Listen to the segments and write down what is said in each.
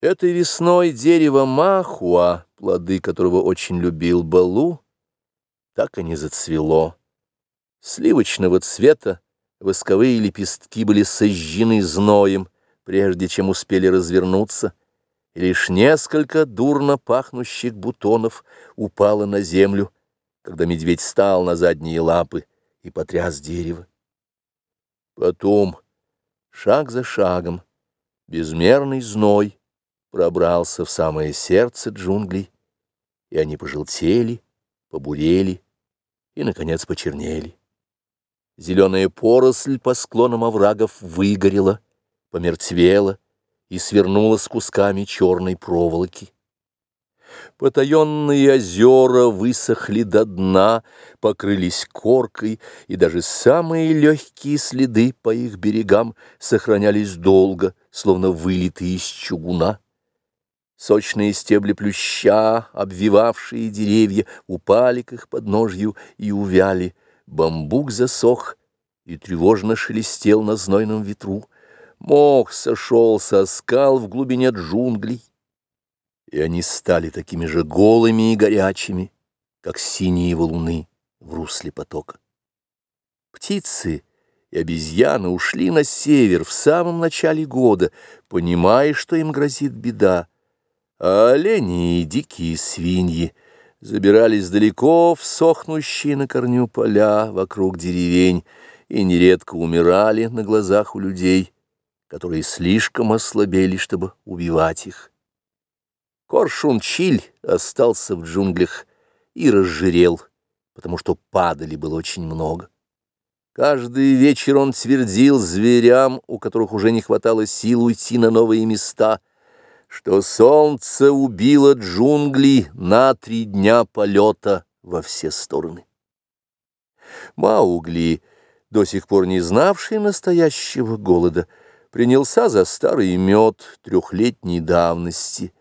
Этой весной дерево махуа, плоды которого очень любил Балу, так и не зацвело. Сливочного цвета восковые лепестки были сожжены зноем, прежде чем успели развернуться, и лишь несколько дурно пахнущих бутонов упало на землю, когда медведь стал на задние лапы и потряс дерево. Потом, шаг за шагом, безмерный зной — пробрался в самое сердце джунглей, и они пожелтели, побурели и, наконец, почернели. Зеленая поросль по склонам оврагов выгорела, помертвела и свернулась кусками черной проволоки. Потаенные озера высохли до дна, покрылись коркой, и даже самые легкие следы по их берегам сохранялись долго, словно вылитые из чугуна. Сочные стебли плюща, обвивавшие деревья, упали к их подножью и увяли. Бамбук засох и тревожно шелестел на знойном ветру. Мох сошел со скал в глубине джунглей, и они стали такими же голыми и горячими, как синие валуны в русле потока. Птицы и обезьяны ушли на север в самом начале года, понимая, что им грозит беда а олени и дикие свиньи забирались далеко в сохнущие на корню поля вокруг деревень и нередко умирали на глазах у людей, которые слишком ослабели, чтобы убивать их. Коршун-Чиль остался в джунглях и разжирел, потому что падали было очень много. Каждый вечер он твердил зверям, у которых уже не хватало сил уйти на новые места — что солнце убило джунгли на три дня полета во все стороны. Маугли, до сих пор не знавший настоящего голода, принялся за старый мед трехлетней давности.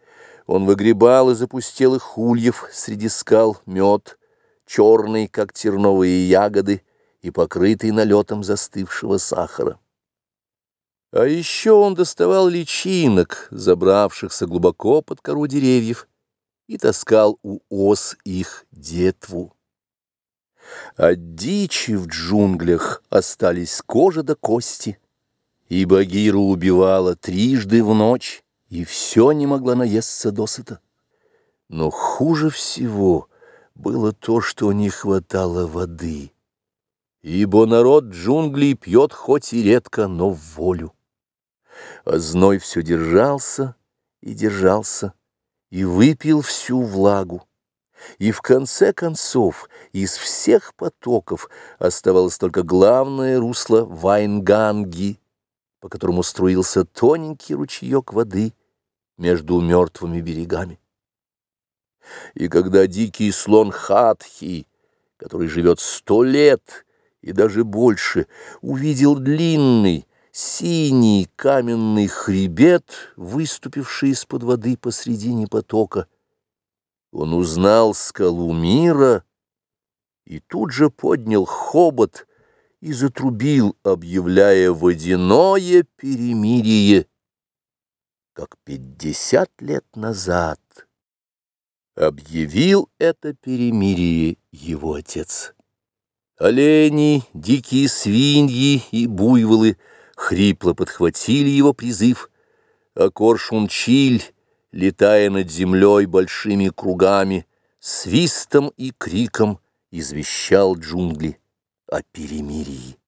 Он выгребал из опустелых ульев среди скал мед, черный, как терновые ягоды, и покрытый налетом застывшего сахара. А еще он доставал личинок, забравшихся глубоко под кору деревьев, и таскал у ос их детву. От дичи в джунглях остались кожа до кости, и Багира убивала трижды в ночь, и все не могла наесться досыта. Но хуже всего было то, что не хватало воды, ибо народ джунглей пьет хоть и редко, но в волю а зной все держался и держался, и выпил всю влагу. И в конце концов из всех потоков оставалось только главное русло Вайнганги, по которому струился тоненький ручеек воды между мертвыми берегами. И когда дикий слон Хатхи, который живет сто лет и даже больше, увидел длинный, синий каменный хребет, выступивший из-под воды посредине потока. Он узнал скалу мира и тут же поднял хобот и затрубил, объявляя водяное перемирие, как пятьдесят лет назад объявил это перемирие его отец. Олени, дикие свиньи и буйволы — хрипло подхватили его призыв, а Коршун-Чиль, летая над землей большими кругами, свистом и криком извещал джунгли о перемирии.